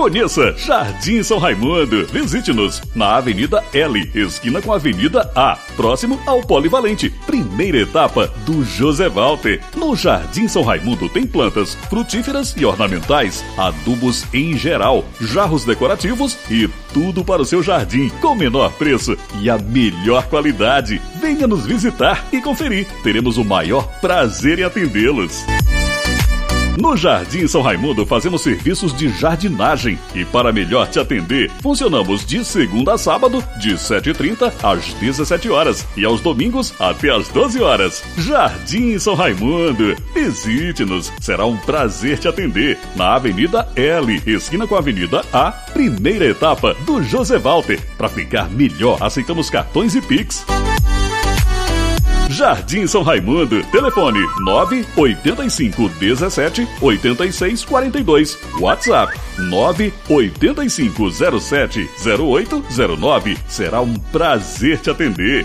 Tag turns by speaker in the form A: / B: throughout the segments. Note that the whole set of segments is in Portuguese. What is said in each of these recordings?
A: Conheça Jardim São Raimundo. Visite-nos na Avenida L, esquina com a Avenida A, próximo ao Polivalente. Primeira etapa do José Walter. No Jardim São Raimundo tem plantas frutíferas e ornamentais, adubos em geral, jarros decorativos e tudo para o seu jardim com menor preço e a melhor qualidade. Venha nos visitar e conferir. Teremos o maior prazer em atendê-los. No Jardim São Raimundo fazemos serviços de jardinagem e para melhor te atender, funcionamos de segunda a sábado, de 7h30 às 17 horas e aos domingos até às 12 horas. Jardim São Raimundo. Visite-nos, será um prazer te atender. Na Avenida L, esquina com a Avenida A, primeira etapa do José Walter. Para ficar melhor, aceitamos cartões e Pix. Jardim São Raimundo. Telefone 985 17 86 42. WhatsApp 985 07 0809. Será um prazer te atender.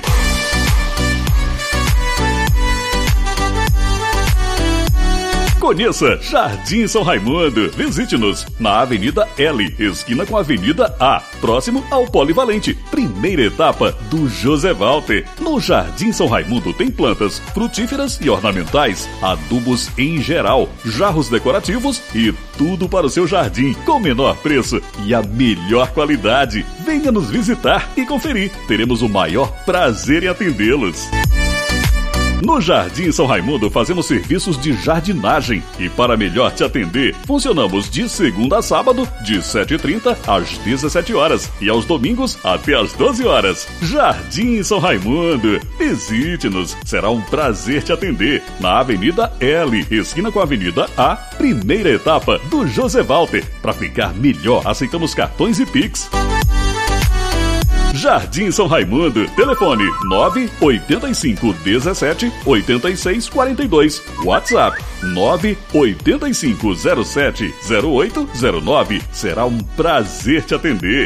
A: Conheça Jardim São Raimundo. Visite-nos na Avenida L, esquina com a Avenida A, próximo ao Polivalente. Primeira etapa do José Walter. No Jardim São Raimundo tem plantas frutíferas e ornamentais, adubos em geral, jarros decorativos e tudo para o seu jardim com menor preço e a melhor qualidade. Venha nos visitar e conferir. Teremos o maior prazer em atendê-los. No Jardim São Raimundo fazemos serviços de jardinagem e para melhor te atender, funcionamos de segunda a sábado, de 7h30 às 17 horas e aos domingos até às 12 horas. Jardim São Raimundo. Visite-nos, será um prazer te atender. Na Avenida L, esquina com a Avenida A, primeira etapa do José Walter. Para ficar melhor, aceitamos cartões e Pix. Jardim São Raimundo. Telefone 985 17 86 42. WhatsApp 985 07 0809. Será um prazer te atender.